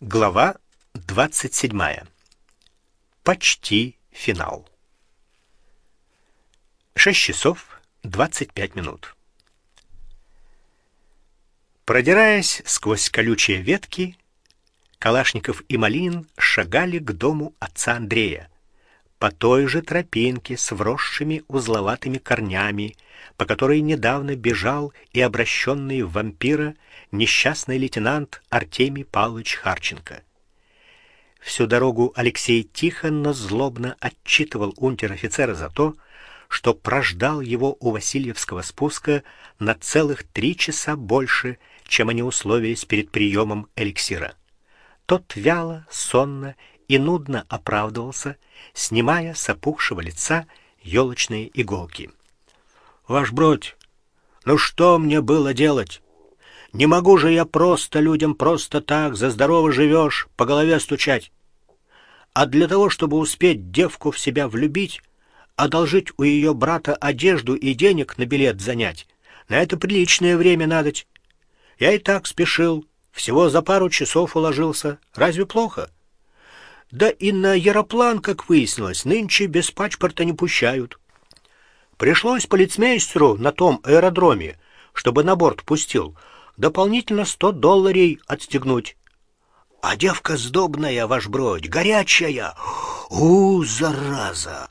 Глава 27. Почти финал. 6 часов 25 минут. Продираясь сквозь колючие ветки, Калашников и Малинин шагали к дому отца Андрея по той же тропинке с вросшими узловатыми корнями, по которой недавно бежал и обращенный в вампира несчастный лейтенант Артемий Павлович Харченко. Всю дорогу Алексей тихо, но злобно отчитывал унтер-офицера за то, что прождал его у Васильевского спуска на целых три часа больше, чем они условились перед приемом эликсира. Тот вяло, сонно и нудно оправдывался, снимая с опухшего лица елочные иголки. Ваш бродь, ну что мне было делать? Не могу же я просто людям просто так за здорово живешь по голове стучать. А для того, чтобы успеть девку в себя влюбить, одолжить у ее брата одежду и денег на билет занять, на это приличное время надоть. Я и так спешил, всего за пару часов уложился. Разве плохо? Да и на Яроплан, как выяснилось, нынче без паспорта не пущают. Пришлось полицмейстеру на том аэродроме, чтобы на борт пустил, дополнительно сто долларов отстегнуть. А девка сдобная, ваш бродь, горячая. У, зараза!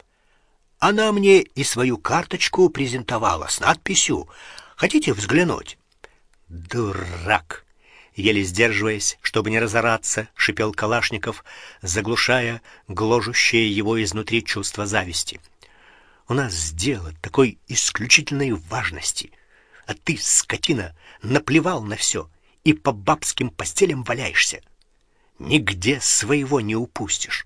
Она мне и свою карточку презентовала с надписью «Хотите взглянуть?» Дурак! Еле сдерживаясь, чтобы не разораться, шипел Калашников, заглушая гложущее его изнутри чувство зависти. У нас дело такой исключительной важности, а ты, скотина, наплевал на все и по бабским постелям валяешься. Нигде своего не упустишь.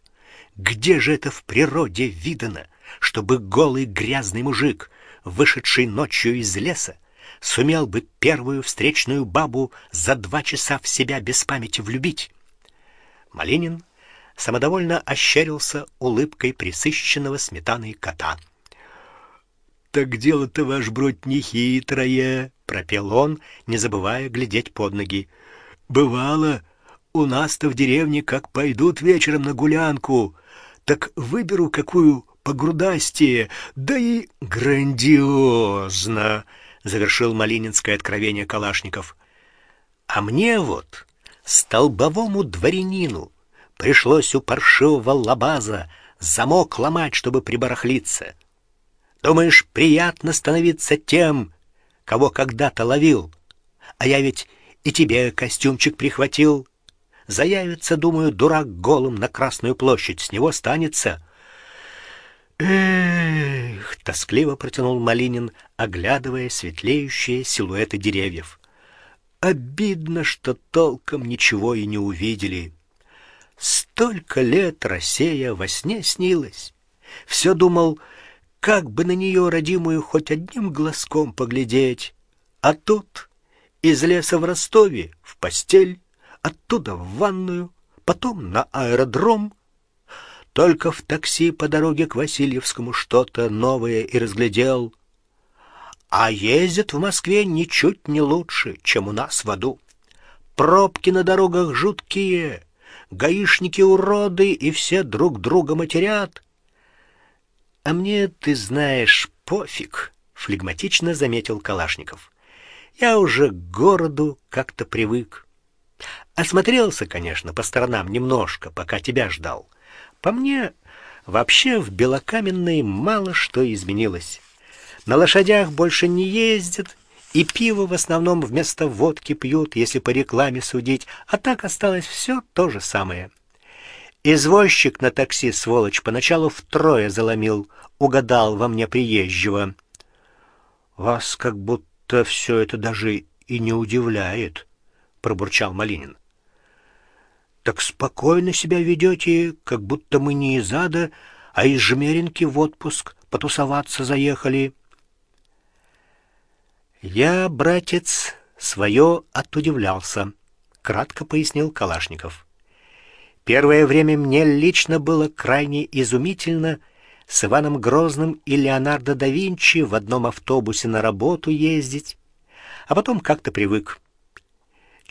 Где же это в природе видано, чтобы голый грязный мужик, вышедший ночью из леса, сумел бы первую встречную бабу за два часа в себя без памяти влюбить? Малинин самодовольно ощерился улыбкой присыщенного сметаной кота. Так дело-то ваш бродь не хитрое, пропел он, не забывая глядеть под ноги. Бывало, у нас-то в деревне как пойдут вечером на гулянку, так выберу какую погрудастее, да и грандиозно, завершил Малининское откровение Калашников. А мне вот, столбовому дворянину, пришлось у паршивого лабаза замок ломать, чтобы прибарахлиться. Думаешь, приятно становиться тем, кого когда-то ловил? А я ведь и тебе костюмчик прихватил. Заявится, думаю, дурак голым на Красную площадь, с него станется. Эх, тоскливо протянул Малинин, оглядывая светлеющие силуэты деревьев. Обидно, что толком ничего и не увидели. Столько лет Россия во сне снилась. Все думал, как бы на нее родимую хоть одним глазком поглядеть. А тут из леса в Ростове в постель, оттуда в ванную, потом на аэродром. Только в такси по дороге к Васильевскому что-то новое и разглядел. А ездят в Москве ничуть не лучше, чем у нас в аду. Пробки на дорогах жуткие, гаишники уроды и все друг друга матерят. А мне, ты знаешь, пофиг, флегматично заметил Калашников. Я уже к городу как-то привык. Осмотрелся, конечно, по сторонам немножко, пока тебя ждал. По мне, вообще в Белокаменной мало что изменилось. На лошадях больше не ездят, и пиво в основном вместо водки пьют, если по рекламе судить, а так осталось все то же самое. Извозчик на такси сволочь поначалу втрое заломил, угадал во мне приезжего. Вас как будто все это даже и не удивляет, пробурчал Малинин. Так спокойно себя ведете, как будто мы не из ада, а из Жмеринки в отпуск потусоваться заехали. Я, братец, свое отудивлялся, кратко пояснил Калашников. Первое время мне лично было крайне изумительно с Иваном Грозным и Леонардо да Винчи в одном автобусе на работу ездить, а потом как-то привык.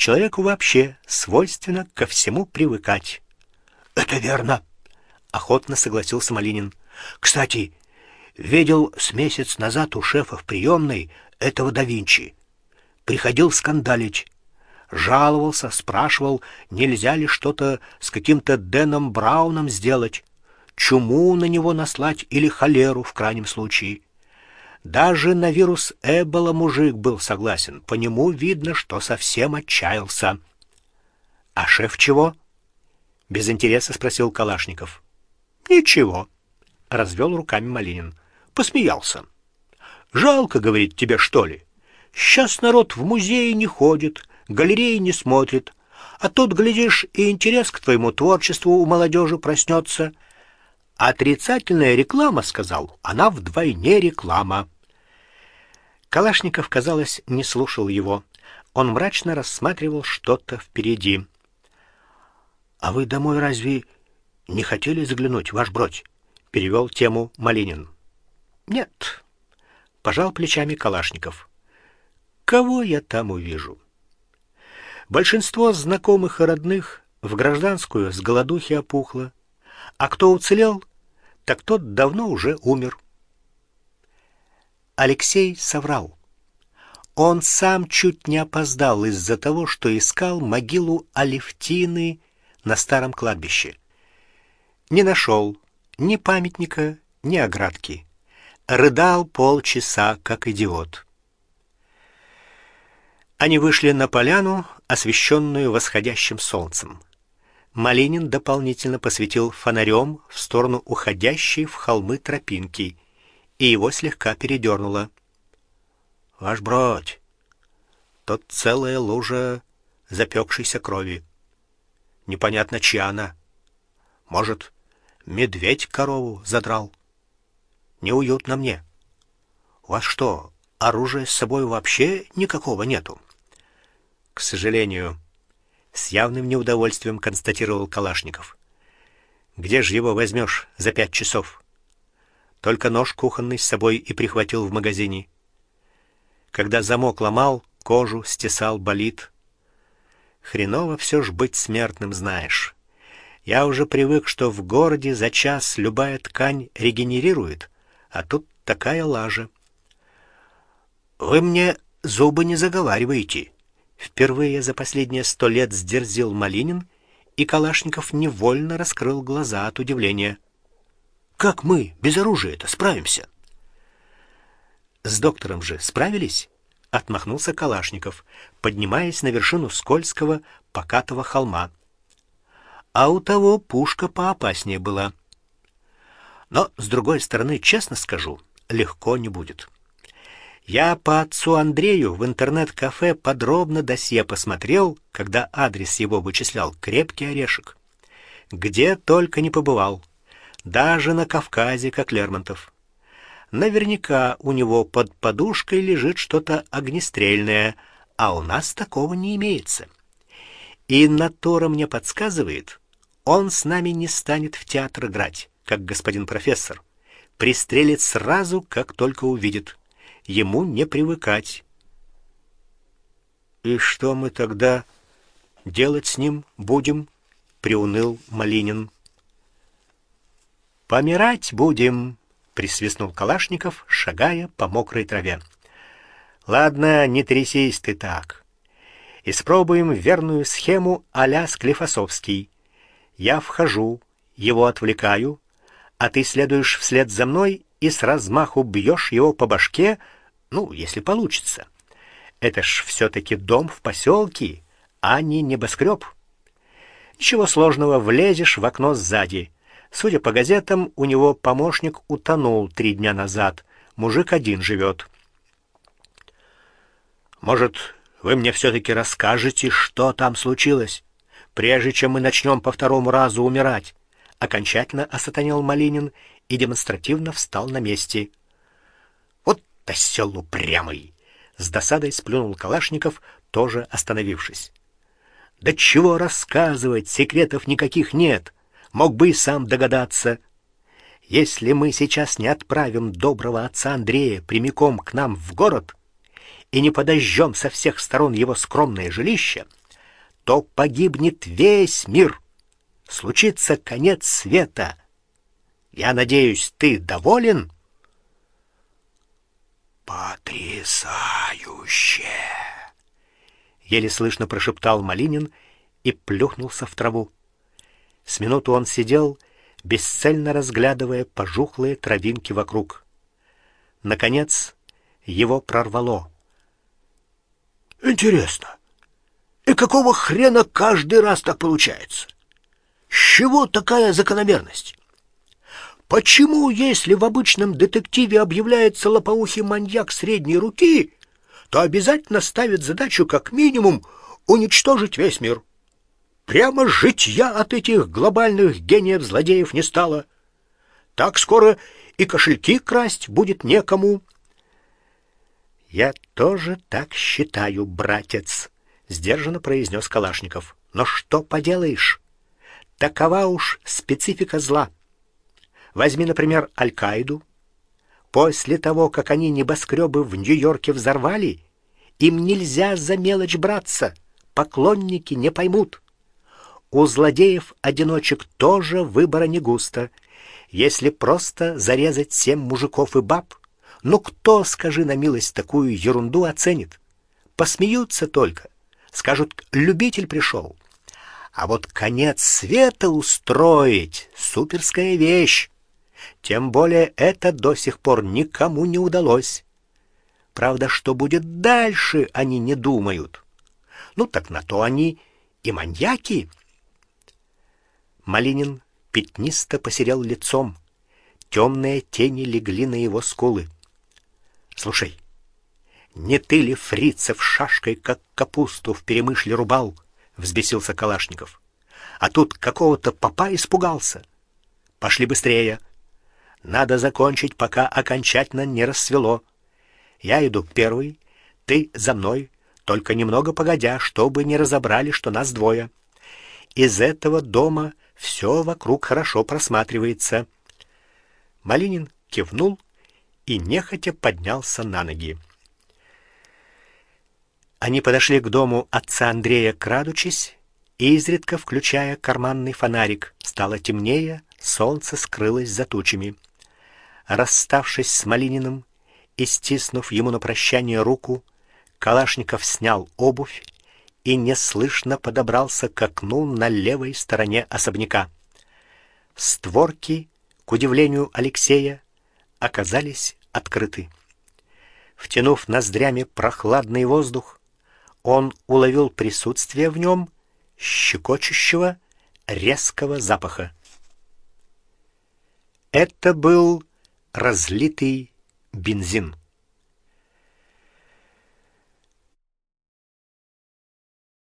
Человеку вообще свойственно ко всему привыкать. Это верно, охотно согласился Малинин. Кстати, видел с месяц назад у шефа в приемной этого да Винчи. Приходил скандалить. Жаловался, спрашивал, нельзя ли что-то с каким-то Дэном Брауном сделать, чуму на него наслать или холеру в крайнем случае. Даже на вирус Эбола мужик был согласен. По нему видно, что совсем отчаялся. А шеф чего? без интереса спросил Калашников. Ничего, развел руками Малинин. Посмеялся. Жалко, говорит, тебе что ли? Сейчас народ в музеи не ходит, галереи не смотрит, а тут глядишь, и интерес к твоему творчеству у молодежи проснется. Отрицательная реклама, сказал, она вдвойне реклама. Калашников, казалось, не слушал его. Он мрачно рассматривал что-то впереди. А вы домой разве не хотели заглянуть, ваш бродь? перевел тему Малинин. Нет. Пожал плечами Калашников. Кого я там увижу? Большинство знакомых и родных в гражданскую с голодухи опухло, а кто уцелел, так тот давно уже умер. Алексей соврал. Он сам чуть не опоздал из-за того, что искал могилу Алевтины на старом кладбище. Не нашел ни памятника, ни оградки. Рыдал полчаса, как идиот. Они вышли на поляну, освещенную восходящим солнцем. Малинин дополнительно посветил фонарем в сторону уходящей в холмы тропинки, и его слегка передернуло. Ваш бродь. Тут целая лужа запекшейся крови. Непонятно, чья она. Может, медведь корову задрал. Неуютно мне. У вас что, оружия с собой вообще никакого нету? К сожалению, с явным неудовольствием констатировал Калашников. Где же его возьмешь за пять часов? Только нож кухонный с собой и прихватил в магазине. Когда замок ломал, кожу стесал, болит. Хреново все ж быть смертным, знаешь. Я уже привык, что в городе за час любая ткань регенерирует, а тут такая лажа. Вы мне зубы не заговариваете. Впервые за последние сто лет сдерзил Малинин, и Калашников невольно раскрыл глаза от удивления. Как мы без оружия-то справимся? С доктором же справились? отмахнулся Калашников, поднимаясь на вершину скользкого покатого холма а у того пушка поопаснее была. Но с другой стороны, честно скажу, легко не будет. Я по отцу Андрею в интернет-кафе подробно досье посмотрел, когда адрес его вычислял крепкий орешек. Где только не побывал, даже на Кавказе, как Лермонтов. Наверняка у него под подушкой лежит что-то огнестрельное, а у нас такого не имеется. И Натора мне подсказывает, он с нами не станет в театр играть, как господин профессор. Пристрелит сразу, как только увидит. Ему не привыкать. И что мы тогда делать с ним будем? приуныл Малинин. Помирать будем, присвистнул Калашников, шагая по мокрой траве. Ладно, не трясись ты так. Испробуем верную схему аля Склифосовский. Я вхожу, его отвлекаю, а ты следуешь вслед за мной и с размаху бьешь его по башке, ну, если получится. Это ж все таки дом в поселке, а не небоскреб. Ничего сложного, влезешь в окно сзади. Судя по газетам, у него помощник утонул три дня назад. Мужик один живет. Может, вы мне все таки расскажете, что там случилось? прежде чем мы начнем по второму разу умирать. Окончательно осатанел Малинин и демонстративно встал на месте. Осел упрямый, с досадой сплюнул Калашников, тоже остановившись. Да чего рассказывать, секретов никаких нет. Мог бы и сам догадаться. Если мы сейчас не отправим доброго отца Андрея прямиком к нам в город и не подожжем со всех сторон его скромное жилище, то погибнет весь мир. Случится конец света. Я надеюсь, ты доволен? Потрясающе! Еле слышно прошептал Малинин и плюхнулся в траву. С минуту он сидел, бесцельно разглядывая пожухлые травинки вокруг. Наконец, его прорвало. Интересно, и какого хрена каждый раз так получается? С чего такая закономерность? Почему, если в обычном детективе объявляется лопоухий маньяк средней руки, то обязательно ставит задачу как минимум уничтожить весь мир? Прямо житья от этих глобальных гениев-злодеев не стало. Так скоро и кошельки красть будет некому. Я тоже так считаю, братец, сдержанно произнес Калашников. Но что поделаешь? Такова уж специфика зла. Возьми, например, Аль-Каиду. После того, как они небоскребы в Нью-Йорке взорвали, им нельзя за мелочь браться. Поклонники не поймут. У злодеев-одиночек тоже выбора не густо. Если просто зарезать семь мужиков и баб, ну кто, скажи на милость, такую ерунду оценит? Посмеются только, скажут: "Любитель пришел». А вот конец света устроить суперская вещь. Тем более это до сих пор никому не удалось. Правда, что будет дальше, они не думают. Ну так на то они и маньяки. Малинин пятнисто посерел лицом. Темные тени легли на его скулы. Слушай, не ты ли фрицев шашкой как капусту в перемышле рубал? взбесился Калашников. А тут какого-то попа испугался. Пошли быстрее. Надо закончить, пока окончательно не рассвело. Я иду первый, ты за мной, только немного погодя, чтобы не разобрали, что нас двое. Из этого дома все вокруг хорошо просматривается. Малинин кивнул и нехотя поднялся на ноги. Они подошли к дому отца Андрея, крадучись, изредка включая карманный фонарик. Стало темнее, солнце скрылось за тучами. Расставшись с Малининым и стиснув ему на прощание руку, Калашников снял обувь и неслышно подобрался к окну на левой стороне особняка. Створки, к удивлению Алексея, оказались открыты. Втянув ноздрями прохладный воздух, он уловил присутствие в нем щекочущего резкого запаха. Это был разлитый бензин.